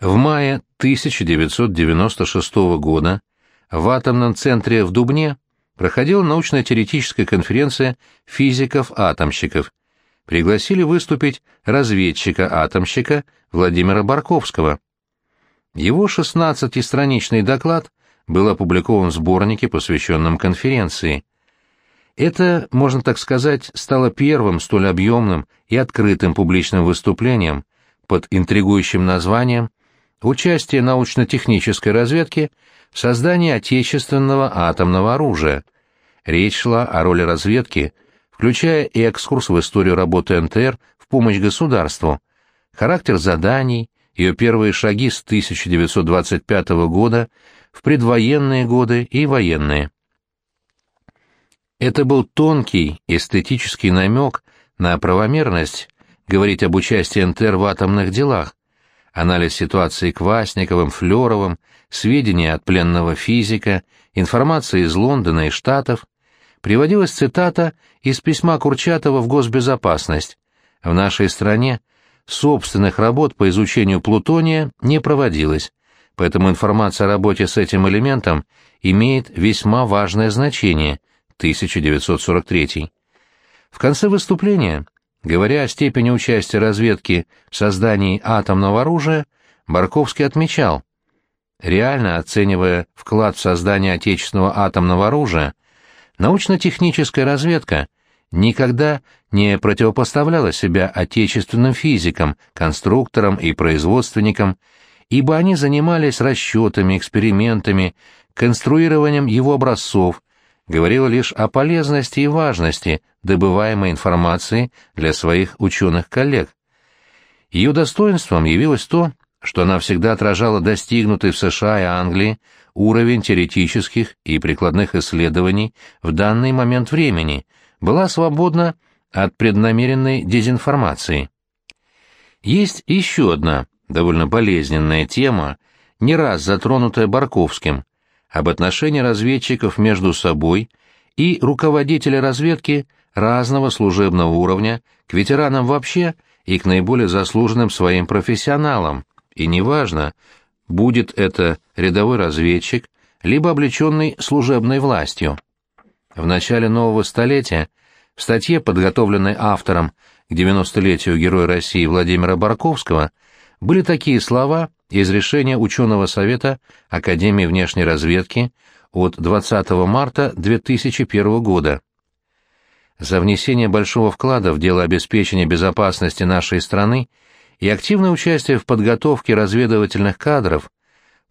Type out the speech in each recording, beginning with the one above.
В мае 1996 года в атомном центре в Дубне проходила научно-теоретическая конференция физиков-атомщиков. Пригласили выступить разведчика-атомщика Владимира Барковского. Его 16-страничный доклад был опубликован в сборнике, посвященном конференции. Это, можно так сказать, стало первым столь объемным и открытым публичным выступлением под интригующим названием «Участие научно-технической разведки в создании отечественного атомного оружия». Речь шла о роли разведки, включая экскурс в историю работы НТР в помощь государству, характер заданий, ее первые шаги с 1925 года в предвоенные годы и военные. Это был тонкий эстетический намек на правомерность говорить об участии НТР в атомных делах, анализ ситуации Квасниковым, Флёровым, сведения от пленного физика, информация из Лондона и Штатов, приводилась цитата из письма Курчатова в Госбезопасность. В нашей стране собственных работ по изучению плутония не проводилось, поэтому информация о работе с этим элементом имеет весьма важное значение – 1943. В конце выступления, говоря о степени участия разведки в создании атомного оружия, Барковский отмечал, реально оценивая вклад в создание отечественного атомного оружия, научно-техническая разведка никогда не противопоставляла себя отечественным физикам, конструкторам и производственникам, ибо они занимались расчетами, экспериментами, конструированием его образцов, говорила лишь о полезности и важности добываемой информации для своих ученых-коллег. Ее достоинством явилось то, что она всегда отражала достигнутый в США и Англии уровень теоретических и прикладных исследований в данный момент времени, была свободна от преднамеренной дезинформации. Есть еще одна довольно болезненная тема, не раз затронутая Барковским, об отношении разведчиков между собой и руководителя разведки разного служебного уровня к ветеранам вообще и к наиболее заслуженным своим профессионалам, и неважно, будет это рядовой разведчик, либо облеченный служебной властью. В начале нового столетия в статье, подготовленной автором к 90-летию Героя России Владимира Барковского, были такие слова из решения ученого совета Академии внешней разведки от 20 марта 2001 года. За внесение большого вклада в дело обеспечения безопасности нашей страны и активное участие в подготовке разведывательных кадров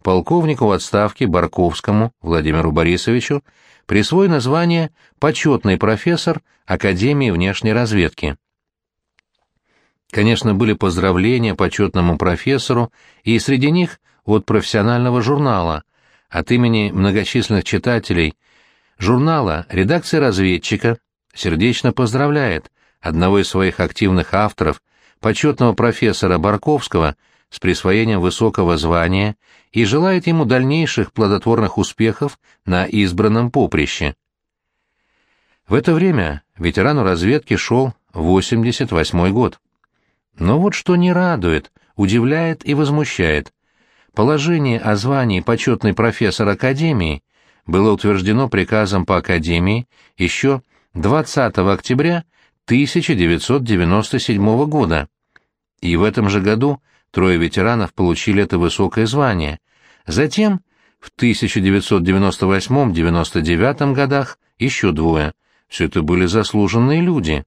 полковнику в отставке Барковскому Владимиру Борисовичу присвоено звание «почетный профессор Академии внешней разведки». Конечно, были поздравления почетному профессору, и среди них от профессионального журнала, от имени многочисленных читателей журнала редакция разведчика сердечно поздравляет одного из своих активных авторов, почетного профессора Барковского, с присвоением высокого звания и желает ему дальнейших плодотворных успехов на избранном поприще. В это время ветерану разведки шел 88 год. Но вот что не радует, удивляет и возмущает. Положение о звании почетный профессор Академии было утверждено приказом по Академии еще 20 октября 1997 года. И в этом же году трое ветеранов получили это высокое звание. Затем, в 1998-99 годах, еще двое. Все это были заслуженные люди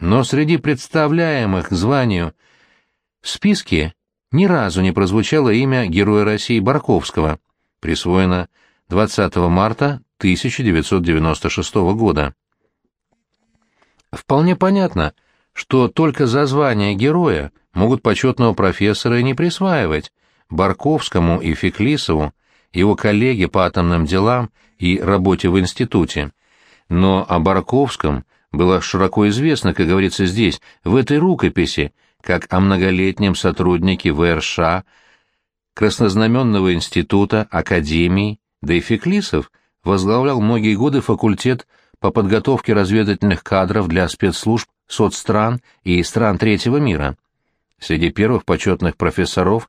но среди представляемых званию в списке ни разу не прозвучало имя Героя России Барковского, присвоено 20 марта 1996 года. Вполне понятно, что только за звание героя могут почетного профессора и не присваивать Барковскому и Феклисову, его коллеге по атомным делам и работе в институте. Но о Барковском было широко известно, как говорится здесь, в этой рукописи, как о многолетнем сотруднике ВРШ, Краснознаменного института, Академии, да и Феклисов возглавлял многие годы факультет по подготовке разведывательных кадров для спецслужб соцстран и стран третьего мира. Среди первых почетных профессоров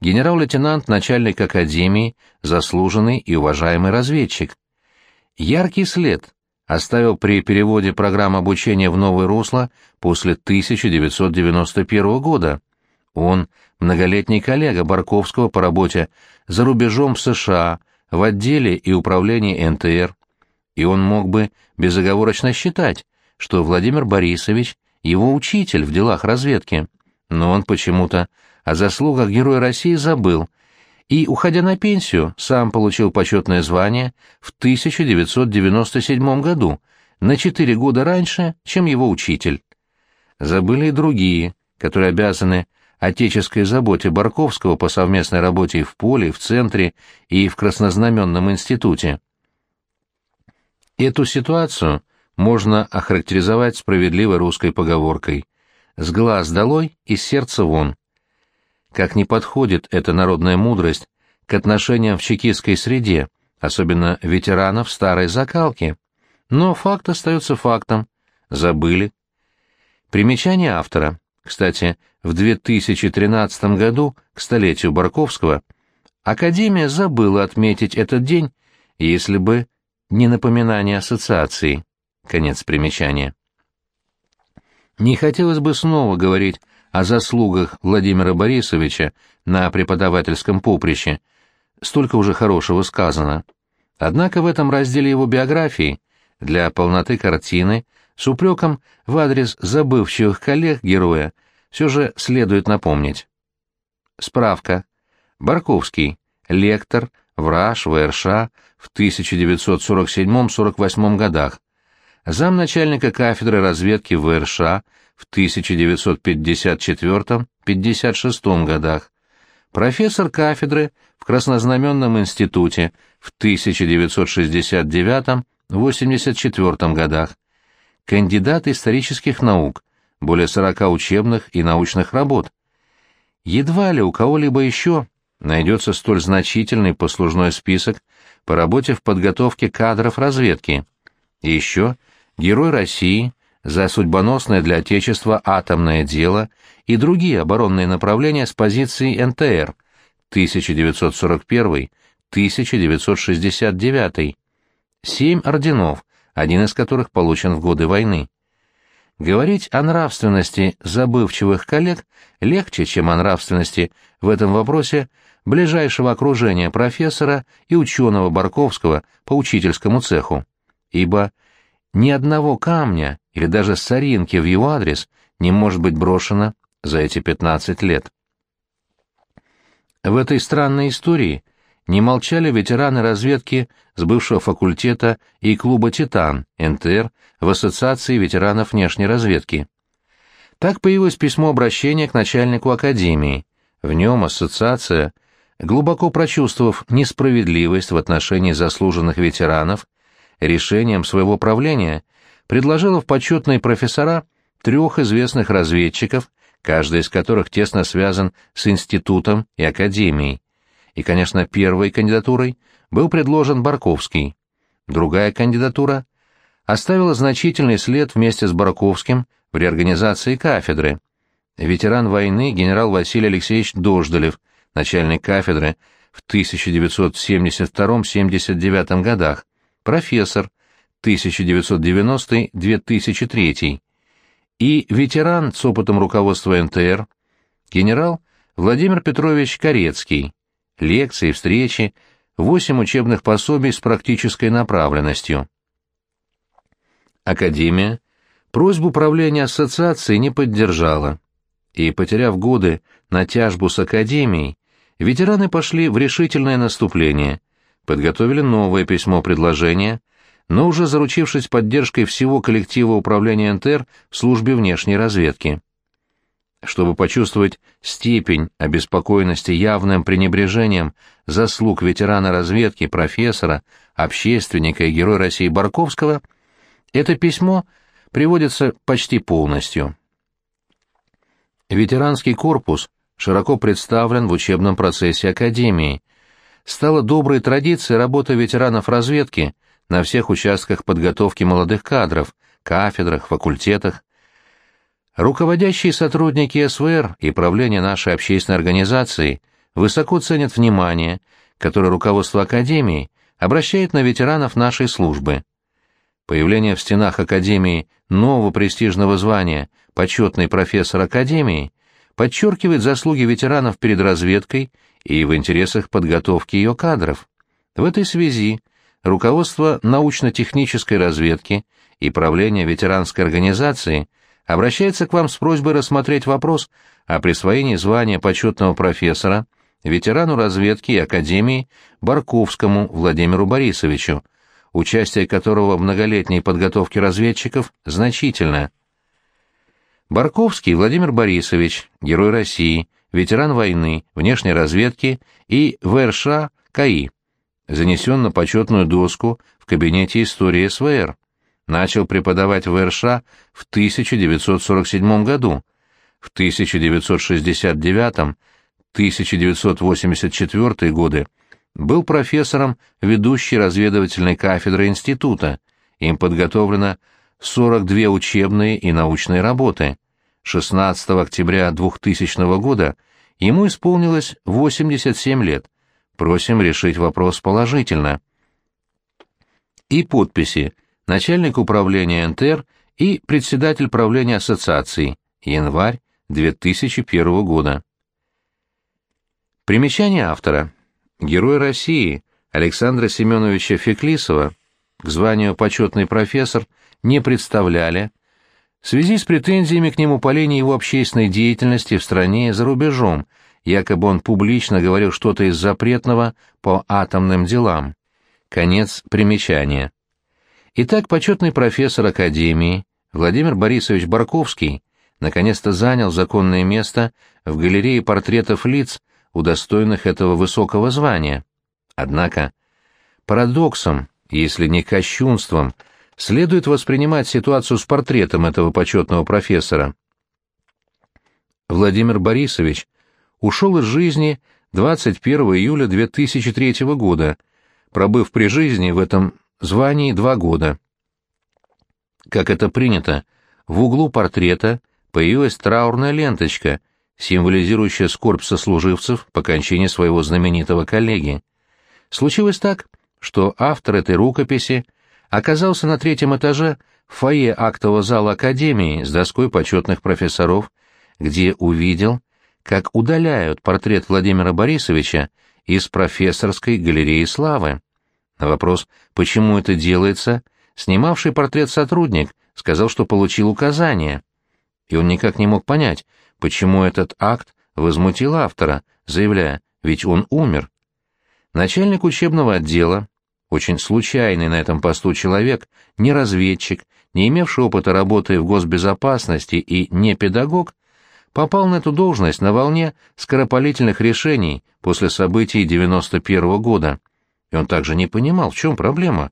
генерал-лейтенант, начальник академии, заслуженный и уважаемый разведчик. Яркий след оставил при переводе программ обучения в новое русло после 1991 года. Он многолетний коллега Барковского по работе за рубежом в США, в отделе и управлении НТР, и он мог бы безоговорочно считать, что Владимир Борисович его учитель в делах разведки, но он почему-то о заслугах Героя России забыл и, уходя на пенсию, сам получил почетное звание в 1997 году, на четыре года раньше, чем его учитель. Забыли и другие, которые обязаны отеческой заботе Барковского по совместной работе в поле, в центре, и в Краснознаменном институте. Эту ситуацию можно охарактеризовать справедливой русской поговоркой «с глаз долой, и сердца вон». Как не подходит эта народная мудрость к отношениям в чекистской среде, особенно ветеранов старой закалки. Но факт остается фактом. Забыли. Примечание автора. Кстати, в 2013 году, к столетию Барковского, Академия забыла отметить этот день, если бы не напоминание ассоциации. Конец примечания. Не хотелось бы снова говорить о заслугах Владимира Борисовича на преподавательском поприще. Столько уже хорошего сказано. Однако в этом разделе его биографии, для полноты картины, с упреком в адрес забывчивых коллег героя, все же следует напомнить. Справка. Барковский. Лектор. Враж. ВРШ. В 1947-48 годах замначальника кафедры разведки ВРШ в 1954-56 годах, профессор кафедры в Краснознаменном институте в 1969-84 годах, кандидат исторических наук, более 40 учебных и научных работ. Едва ли у кого-либо еще найдется столь значительный послужной список по работе в подготовке кадров разведки. И еще – Герой России за судьбоносное для Отечества атомное дело и другие оборонные направления с позиции НТР 1941-1969. Семь орденов, один из которых получен в годы войны. Говорить о нравственности забывчивых коллег легче, чем о нравственности в этом вопросе ближайшего окружения профессора и ученого Барковского по учительскому цеху, ибо ни одного камня или даже соринки в его адрес не может быть брошено за эти 15 лет. В этой странной истории не молчали ветераны разведки с бывшего факультета и клуба «Титан» НТР в Ассоциации ветеранов внешней разведки. Так появилось письмо обращения к начальнику академии. В нем ассоциация, глубоко прочувствовав несправедливость в отношении заслуженных ветеранов, решением своего правления предложила в почетные профессора трех известных разведчиков, каждый из которых тесно связан с институтом и академией. И, конечно, первой кандидатурой был предложен Барковский. Другая кандидатура оставила значительный след вместе с Барковским в реорганизации кафедры. Ветеран войны генерал Василий Алексеевич Дождалев, начальник кафедры в 1972-79 годах, профессор 1990-2003 и ветеран с опытом руководства НТР, генерал Владимир Петрович Корецкий, лекции, встречи, восемь учебных пособий с практической направленностью. Академия просьбу правления ассоциации не поддержала, и, потеряв годы на тяжбу с Академией, ветераны пошли в решительное наступление – подготовили новое письмо предложения, но уже заручившись поддержкой всего коллектива управления НТР в службе внешней разведки. Чтобы почувствовать степень обеспокоенности явным пренебрежением заслуг ветерана разведки, профессора, общественника и героя России Барковского, это письмо приводится почти полностью. Ветеранский корпус широко представлен в учебном процессе Академии, стала доброй традицией работа ветеранов разведки на всех участках подготовки молодых кадров, кафедрах, факультетах. Руководящие сотрудники СВР и правления нашей общественной организации высоко ценят внимание, которое руководство Академии обращает на ветеранов нашей службы. Появление в стенах Академии нового престижного звания «почетный профессор Академии» подчеркивает заслуги ветеранов перед разведкой и в интересах подготовки ее кадров. В этой связи руководство научно-технической разведки и правление ветеранской организации обращается к вам с просьбой рассмотреть вопрос о присвоении звания почетного профессора ветерану разведки и академии Барковскому Владимиру Борисовичу, участие которого в многолетней подготовке разведчиков значительно. Барковский Владимир Борисович, герой России, ветеран войны, внешней разведки и ВРШ КАИ. Занесен на почетную доску в кабинете истории СВР. Начал преподавать в ВРШ в 1947 году. В 1969-1984 годы был профессором ведущей разведывательной кафедры института. Им подготовлено 42 учебные и научные работы. 16 октября 2000 года ему исполнилось 87 лет. Просим решить вопрос положительно. И подписи. Начальник управления НТР и председатель правления ассоциации. Январь 2001 года. Примечание автора. Герой России Александра Семеновича Феклисова к званию почетный профессор не представляли, в связи с претензиями к нему по линии его общественной деятельности в стране и за рубежом, якобы он публично говорил что-то из запретного по атомным делам. Конец примечания. Итак, почетный профессор Академии Владимир Борисович Барковский наконец-то занял законное место в галерее портретов лиц, удостоенных этого высокого звания. Однако парадоксом, если не кощунством, следует воспринимать ситуацию с портретом этого почетного профессора. Владимир Борисович ушел из жизни 21 июля 2003 года, пробыв при жизни в этом звании два года. Как это принято, в углу портрета появилась траурная ленточка, символизирующая скорбь сослуживцев по кончине своего знаменитого коллеги. Случилось так, что автор этой рукописи оказался на третьем этаже в фойе актового зала Академии с доской почетных профессоров, где увидел, как удаляют портрет Владимира Борисовича из профессорской галереи славы. На вопрос, почему это делается, снимавший портрет сотрудник сказал, что получил указание. И он никак не мог понять, почему этот акт возмутил автора, заявляя, ведь он умер. Начальник учебного отдела, очень случайный на этом посту человек, не разведчик, не имевший опыта работы в госбезопасности и не педагог, попал на эту должность на волне скоропалительных решений после событий 91 -го года. И он также не понимал, в чем проблема.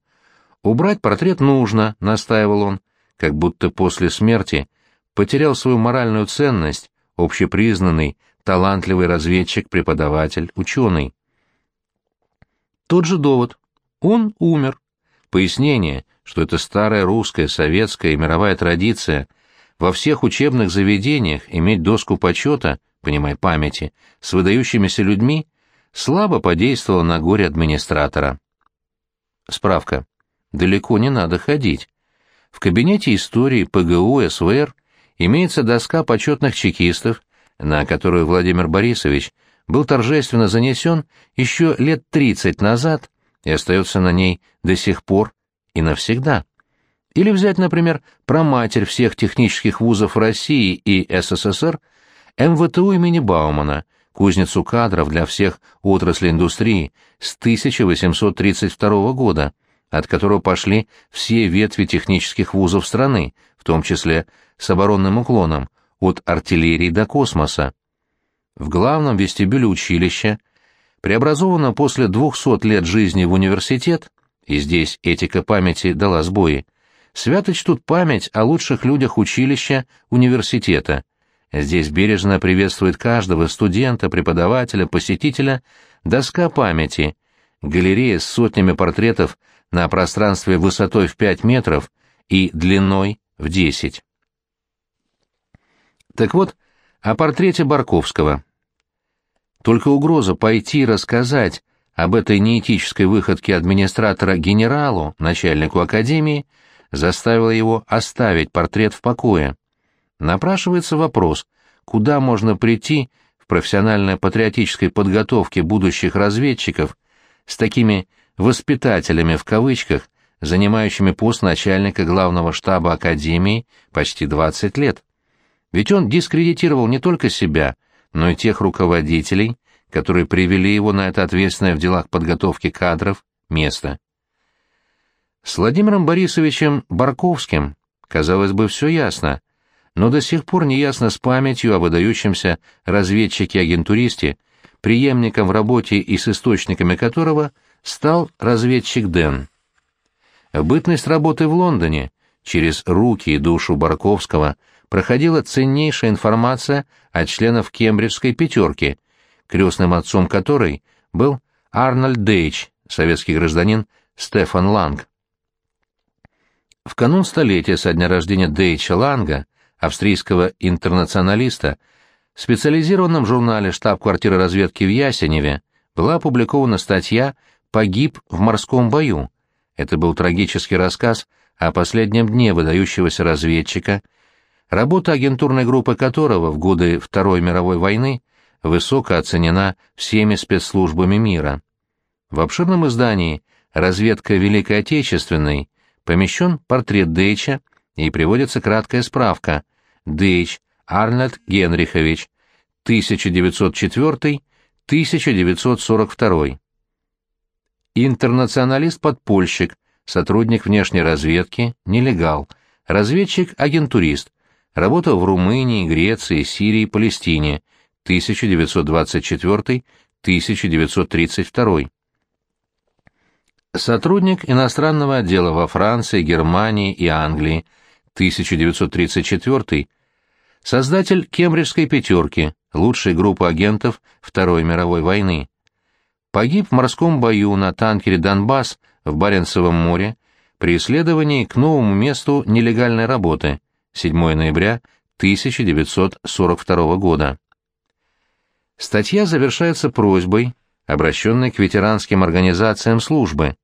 «Убрать портрет нужно», — настаивал он, как будто после смерти потерял свою моральную ценность общепризнанный, талантливый разведчик, преподаватель, ученый. Тот же довод. Он умер. Пояснение, что это старая русская, советская и мировая традиция во всех учебных заведениях иметь доску почета, понимай, памяти, с выдающимися людьми, слабо подействовало на горе администратора. Справка. Далеко не надо ходить. В кабинете истории ПГУ СВР имеется доска почетных чекистов, на которую Владимир Борисович был торжественно занесен еще лет 30 назад и остается на ней до сих пор и навсегда. Или взять, например, про матерь всех технических вузов России и СССР МВТУ имени Баумана, кузницу кадров для всех отраслей индустрии с 1832 года, от которого пошли все ветви технических вузов страны, в том числе с оборонным уклоном, от артиллерии до космоса в главном вестибюле училища, преобразовано после 200 лет жизни в университет, и здесь этика памяти дала сбои, свято чтут память о лучших людях училища, университета. Здесь бережно приветствует каждого студента, преподавателя, посетителя доска памяти, галерея с сотнями портретов на пространстве высотой в 5 метров и длиной в 10. Так вот, о портрете Барковского – Только угроза пойти рассказать об этой неэтической выходке администратора генералу, начальнику академии, заставила его оставить портрет в покое. Напрашивается вопрос, куда можно прийти в профессионально-патриотической подготовке будущих разведчиков с такими «воспитателями» в кавычках, занимающими пост начальника главного штаба Академии почти 20 лет. Ведь он дискредитировал не только себя, но и тех руководителей, которые привели его на это ответственное в делах подготовки кадров место. С Владимиром Борисовичем Барковским, казалось бы, все ясно, но до сих пор не ясно с памятью о выдающемся разведчике-агентуристе, преемником в работе и с источниками которого стал разведчик Дэн. Бытность работы в Лондоне через руки и душу Барковского проходила ценнейшая информация от членов Кембриджской пятерки, крестным отцом которой был Арнольд Дейч, советский гражданин Стефан Ланг. В канун столетия со дня рождения Дейча Ланга, австрийского интернационалиста, в специализированном журнале штаб-квартиры разведки в Ясеневе была опубликована статья «Погиб в морском бою». Это был трагический рассказ о последнем дне выдающегося разведчика, работа агентурной группы которого в годы Второй мировой войны высоко оценена всеми спецслужбами мира. В обширном издании «Разведка Великой Отечественной» помещен портрет Дейча и приводится краткая справка. Дейч Арнольд Генрихович, 1904-1942. Интернационалист-подпольщик, сотрудник внешней разведки, нелегал, разведчик-агентурист, работал в Румынии, Греции, Сирии, Палестине, 1924-1932. Сотрудник иностранного отдела во Франции, Германии и Англии, 1934 Создатель Кембриджской пятерки, лучшей группы агентов Второй мировой войны. Погиб в морском бою на танкере «Донбасс» в Баренцевом море при исследовании к новому месту нелегальной работы 7 ноября 1942 года. Статья завершается просьбой, обращенной к ветеранским организациям службы.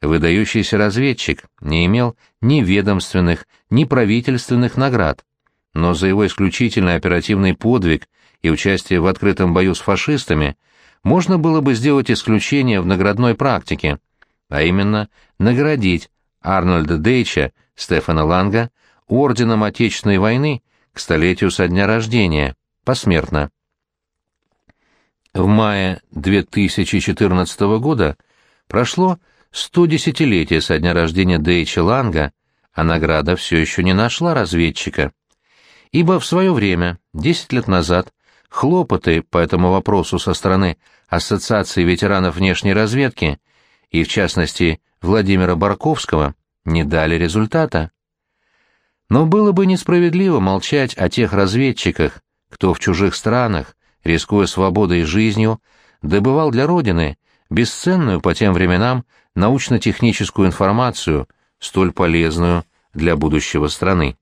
Выдающийся разведчик не имел ни ведомственных, ни правительственных наград, но за его исключительно оперативный подвиг и участие в открытом бою с фашистами можно было бы сделать исключение в наградной практике, а именно наградить Арнольда Дейча, Стефана Ланга, орденом Отечественной войны к столетию со дня рождения, посмертно. В мае 2014 года прошло 100 десятилетия со дня рождения Дейча Ланга, а награда все еще не нашла разведчика. Ибо в свое время, 10 лет назад, хлопоты по этому вопросу со стороны Ассоциации ветеранов внешней разведки и, в частности, Владимира Барковского, не дали результата. Но было бы несправедливо молчать о тех разведчиках, кто в чужих странах, рискуя свободой и жизнью, добывал для Родины бесценную по тем временам научно-техническую информацию, столь полезную для будущего страны.